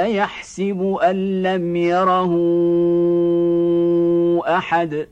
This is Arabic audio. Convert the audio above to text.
أيحسب أن لم يره أحد؟